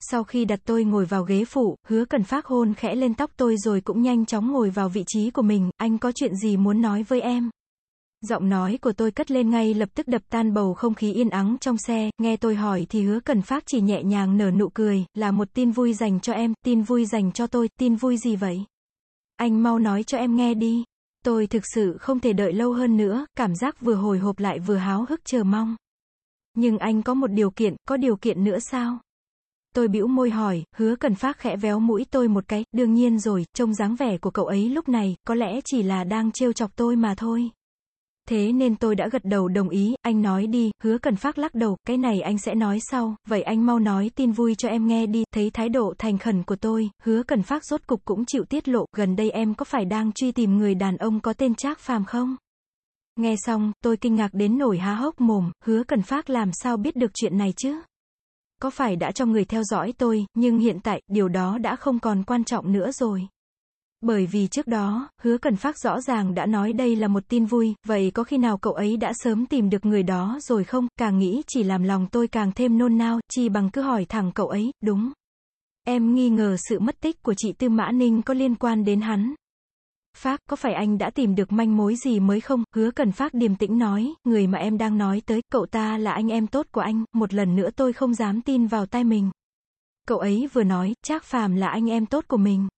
sau khi đặt tôi ngồi vào ghế phụ, hứa cần phát hôn khẽ lên tóc tôi rồi cũng nhanh chóng ngồi vào vị trí của mình, anh có chuyện gì muốn nói với em? Giọng nói của tôi cất lên ngay lập tức đập tan bầu không khí yên ắng trong xe, nghe tôi hỏi thì hứa cần phát chỉ nhẹ nhàng nở nụ cười, là một tin vui dành cho em, tin vui dành cho tôi, tin vui gì vậy? Anh mau nói cho em nghe đi. Tôi thực sự không thể đợi lâu hơn nữa, cảm giác vừa hồi hộp lại vừa háo hức chờ mong. Nhưng anh có một điều kiện, có điều kiện nữa sao? Tôi bĩu môi hỏi, hứa cần phát khẽ véo mũi tôi một cái, đương nhiên rồi, trông dáng vẻ của cậu ấy lúc này, có lẽ chỉ là đang trêu chọc tôi mà thôi. Thế nên tôi đã gật đầu đồng ý, anh nói đi, hứa cần phát lắc đầu, cái này anh sẽ nói sau, vậy anh mau nói tin vui cho em nghe đi, thấy thái độ thành khẩn của tôi, hứa cần phát rốt cục cũng chịu tiết lộ, gần đây em có phải đang truy tìm người đàn ông có tên Trác Phàm không? Nghe xong, tôi kinh ngạc đến nổi há hốc mồm, hứa cần phát làm sao biết được chuyện này chứ? Có phải đã cho người theo dõi tôi, nhưng hiện tại, điều đó đã không còn quan trọng nữa rồi. Bởi vì trước đó, hứa cần phát rõ ràng đã nói đây là một tin vui, vậy có khi nào cậu ấy đã sớm tìm được người đó rồi không, càng nghĩ chỉ làm lòng tôi càng thêm nôn nao, chỉ bằng cứ hỏi thẳng cậu ấy, đúng. Em nghi ngờ sự mất tích của chị Tư Mã Ninh có liên quan đến hắn. Phát, có phải anh đã tìm được manh mối gì mới không? Hứa cần phát điềm tĩnh nói, người mà em đang nói tới, cậu ta là anh em tốt của anh, một lần nữa tôi không dám tin vào tay mình. Cậu ấy vừa nói, Trác Phàm là anh em tốt của mình.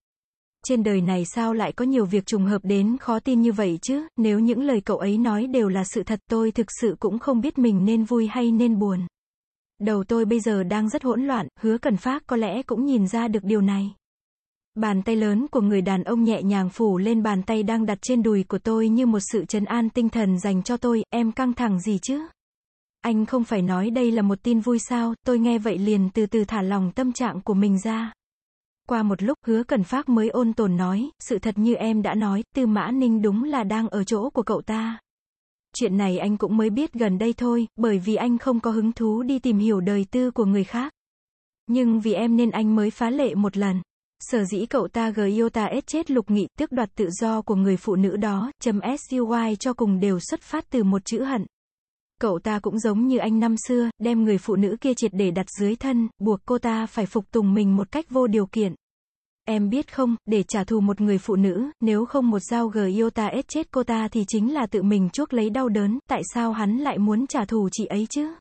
Trên đời này sao lại có nhiều việc trùng hợp đến khó tin như vậy chứ, nếu những lời cậu ấy nói đều là sự thật tôi thực sự cũng không biết mình nên vui hay nên buồn. Đầu tôi bây giờ đang rất hỗn loạn, hứa cần phát có lẽ cũng nhìn ra được điều này. Bàn tay lớn của người đàn ông nhẹ nhàng phủ lên bàn tay đang đặt trên đùi của tôi như một sự trấn an tinh thần dành cho tôi, em căng thẳng gì chứ? Anh không phải nói đây là một tin vui sao, tôi nghe vậy liền từ từ thả lòng tâm trạng của mình ra. Qua một lúc hứa cần phát mới ôn tồn nói, sự thật như em đã nói, tư mã ninh đúng là đang ở chỗ của cậu ta. Chuyện này anh cũng mới biết gần đây thôi, bởi vì anh không có hứng thú đi tìm hiểu đời tư của người khác. Nhưng vì em nên anh mới phá lệ một lần. Sở dĩ cậu ta Giota S chết lục nghị, tước đoạt tự do của người phụ nữ đó, chấm SUY cho cùng đều xuất phát từ một chữ hận. Cậu ta cũng giống như anh năm xưa, đem người phụ nữ kia triệt để đặt dưới thân, buộc cô ta phải phục tùng mình một cách vô điều kiện. Em biết không, để trả thù một người phụ nữ, nếu không một dao Giota S chết cô ta thì chính là tự mình chuốc lấy đau đớn, tại sao hắn lại muốn trả thù chị ấy chứ?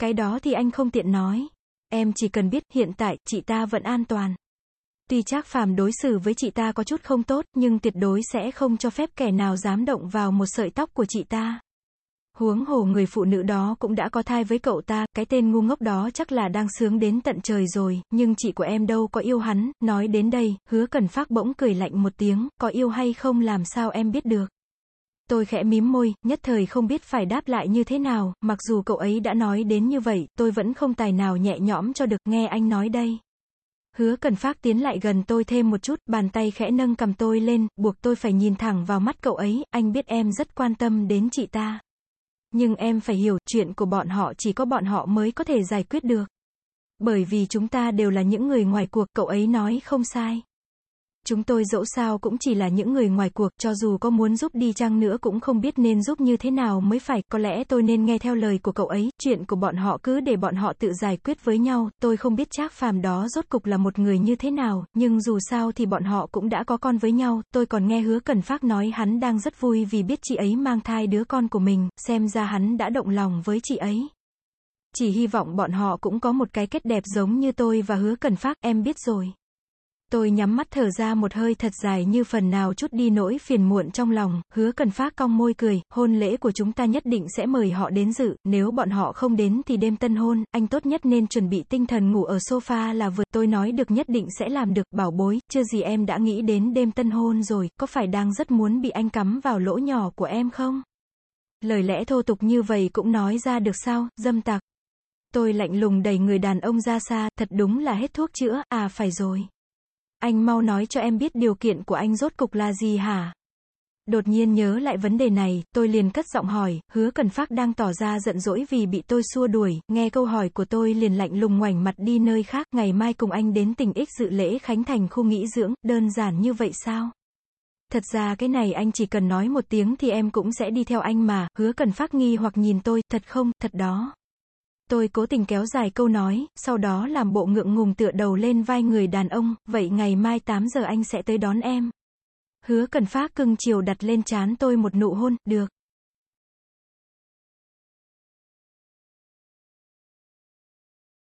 Cái đó thì anh không tiện nói. Em chỉ cần biết hiện tại, chị ta vẫn an toàn. Tuy Trác Phàm đối xử với chị ta có chút không tốt, nhưng tuyệt đối sẽ không cho phép kẻ nào dám động vào một sợi tóc của chị ta. Huống hồ người phụ nữ đó cũng đã có thai với cậu ta, cái tên ngu ngốc đó chắc là đang sướng đến tận trời rồi, nhưng chị của em đâu có yêu hắn, nói đến đây, hứa cần phát bỗng cười lạnh một tiếng, có yêu hay không làm sao em biết được. Tôi khẽ mím môi, nhất thời không biết phải đáp lại như thế nào, mặc dù cậu ấy đã nói đến như vậy, tôi vẫn không tài nào nhẹ nhõm cho được, nghe anh nói đây. Hứa cần phát tiến lại gần tôi thêm một chút, bàn tay khẽ nâng cầm tôi lên, buộc tôi phải nhìn thẳng vào mắt cậu ấy, anh biết em rất quan tâm đến chị ta. Nhưng em phải hiểu, chuyện của bọn họ chỉ có bọn họ mới có thể giải quyết được. Bởi vì chúng ta đều là những người ngoài cuộc, cậu ấy nói không sai. Chúng tôi dẫu sao cũng chỉ là những người ngoài cuộc, cho dù có muốn giúp đi chăng nữa cũng không biết nên giúp như thế nào mới phải, có lẽ tôi nên nghe theo lời của cậu ấy, chuyện của bọn họ cứ để bọn họ tự giải quyết với nhau, tôi không biết Trác Phàm đó rốt cục là một người như thế nào, nhưng dù sao thì bọn họ cũng đã có con với nhau, tôi còn nghe hứa Cần Phát nói hắn đang rất vui vì biết chị ấy mang thai đứa con của mình, xem ra hắn đã động lòng với chị ấy. Chỉ hy vọng bọn họ cũng có một cái kết đẹp giống như tôi và hứa Cần Phát, em biết rồi. Tôi nhắm mắt thở ra một hơi thật dài như phần nào chút đi nỗi phiền muộn trong lòng, hứa cần phát cong môi cười, hôn lễ của chúng ta nhất định sẽ mời họ đến dự, nếu bọn họ không đến thì đêm tân hôn, anh tốt nhất nên chuẩn bị tinh thần ngủ ở sofa là vượt, tôi nói được nhất định sẽ làm được, bảo bối, chưa gì em đã nghĩ đến đêm tân hôn rồi, có phải đang rất muốn bị anh cắm vào lỗ nhỏ của em không? Lời lẽ thô tục như vậy cũng nói ra được sao, dâm tặc. Tôi lạnh lùng đẩy người đàn ông ra xa, thật đúng là hết thuốc chữa, à phải rồi. Anh mau nói cho em biết điều kiện của anh rốt cục là gì hả? Đột nhiên nhớ lại vấn đề này, tôi liền cất giọng hỏi, hứa cần phát đang tỏ ra giận dỗi vì bị tôi xua đuổi, nghe câu hỏi của tôi liền lạnh lùng ngoảnh mặt đi nơi khác, ngày mai cùng anh đến tỉnh ích dự lễ khánh thành khu nghỉ dưỡng, đơn giản như vậy sao? Thật ra cái này anh chỉ cần nói một tiếng thì em cũng sẽ đi theo anh mà, hứa cần phát nghi hoặc nhìn tôi, thật không, thật đó. Tôi cố tình kéo dài câu nói, sau đó làm bộ ngượng ngùng tựa đầu lên vai người đàn ông, vậy ngày mai 8 giờ anh sẽ tới đón em. Hứa cần phát cưng chiều đặt lên chán tôi một nụ hôn, được.